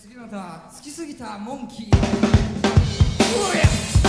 次の歌は好きすぎたモンキー。